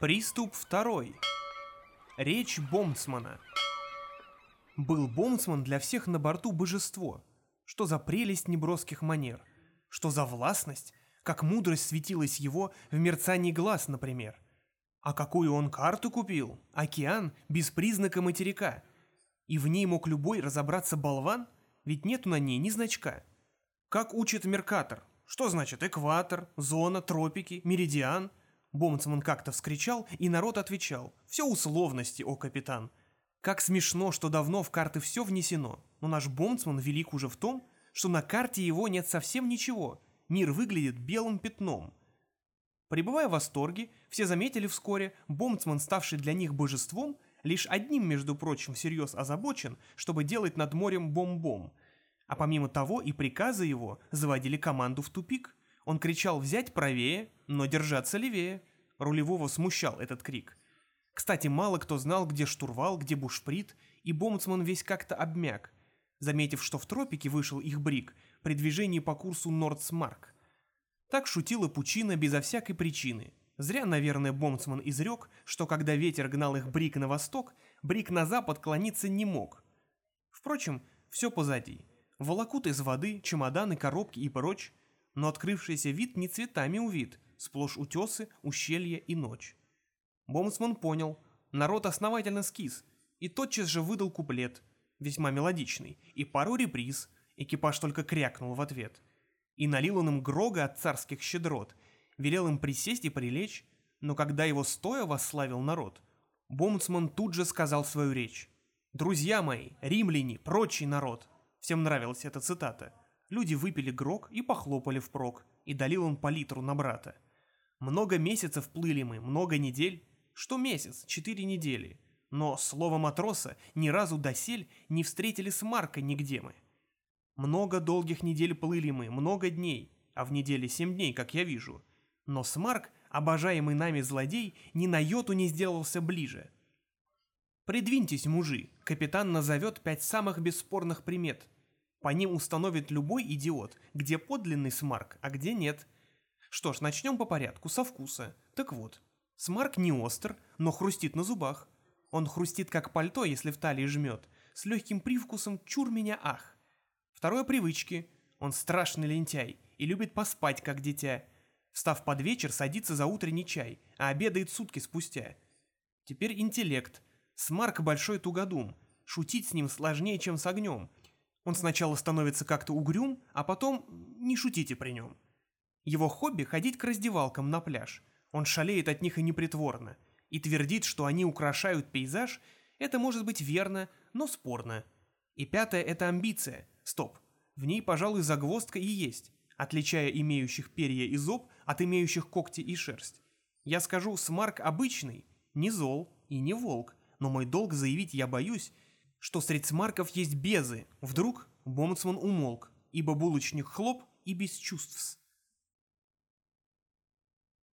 Приступ второй. Речь Бомцмана. Был Бомцман для всех на борту божество. Что за прелесть неброских манер. Что за властность, как мудрость светилась его в мерцании глаз, например. А какую он карту купил? Океан без признака материка. И в ней мог любой разобраться болван, ведь нету на ней ни значка. Как учит Меркатор? Что значит экватор, зона, тропики, меридиан – Бомцман как-то вскричал, и народ отвечал. «Все условности, о капитан!» Как смешно, что давно в карты все внесено, но наш Бомцман велик уже в том, что на карте его нет совсем ничего, мир выглядит белым пятном. Пребывая в восторге, все заметили вскоре, Бомцман, ставший для них божеством, лишь одним, между прочим, всерьез озабочен, чтобы делать над морем бом-бом. А помимо того и приказы его заводили команду в тупик – он кричал взять правее, но держаться левее. Рулевого смущал этот крик. Кстати, мало кто знал, где штурвал, где бушприт, и бомцман весь как-то обмяк, заметив, что в тропике вышел их брик при движении по курсу Нордсмарк. Так шутила Пучина безо всякой причины. Зря, наверное, бомцман изрек, что когда ветер гнал их брик на восток, брик на запад клониться не мог. Впрочем, все позади. Волокут из воды, чемоданы, коробки и прочь, но открывшийся вид не цветами увид, сплошь утесы, ущелья и ночь. Бомсман понял, народ основательно скис, и тотчас же выдал куплет, весьма мелодичный, и пару реприз, экипаж только крякнул в ответ. И налил он им грога от царских щедрот, велел им присесть и прилечь, но когда его стоя восславил народ, Бомцман тут же сказал свою речь. «Друзья мои, римляне, прочий народ!» Всем нравилась эта цитата. Люди выпили грок и похлопали впрок, и долил он по литру на брата. Много месяцев плыли мы, много недель. Что месяц? Четыре недели. Но слово матроса ни разу досель не встретили с Марка нигде мы. Много долгих недель плыли мы, много дней, а в неделе семь дней, как я вижу. Но Смарк, обожаемый нами злодей, ни на йоту не сделался ближе. Придвиньтесь, мужи, капитан назовет пять самых бесспорных примет – по ним установит любой идиот, где подлинный смарк, а где нет. Что ж, начнем по порядку, со вкуса. Так вот, смарк не остр, но хрустит на зубах. Он хрустит как пальто, если в талии жмет, с легким привкусом «чур меня ах». Второе привычки. Он страшный лентяй и любит поспать, как дитя. Встав под вечер, садится за утренний чай, а обедает сутки спустя. Теперь интеллект. Смарк большой тугодум. Шутить с ним сложнее, чем с огнем, он сначала становится как-то угрюм, а потом не шутите при нем. Его хобби – ходить к раздевалкам на пляж. Он шалеет от них и непритворно. И твердит, что они украшают пейзаж. Это может быть верно, но спорно. И пятое – это амбиция. Стоп. В ней, пожалуй, загвоздка и есть, отличая имеющих перья и зоб от имеющих когти и шерсть. Я скажу, Смарк обычный, не зол и не волк, но мой долг заявить я боюсь – что среди смарков есть безы. Вдруг Бомцман умолк, ибо булочник хлоп и без чувств.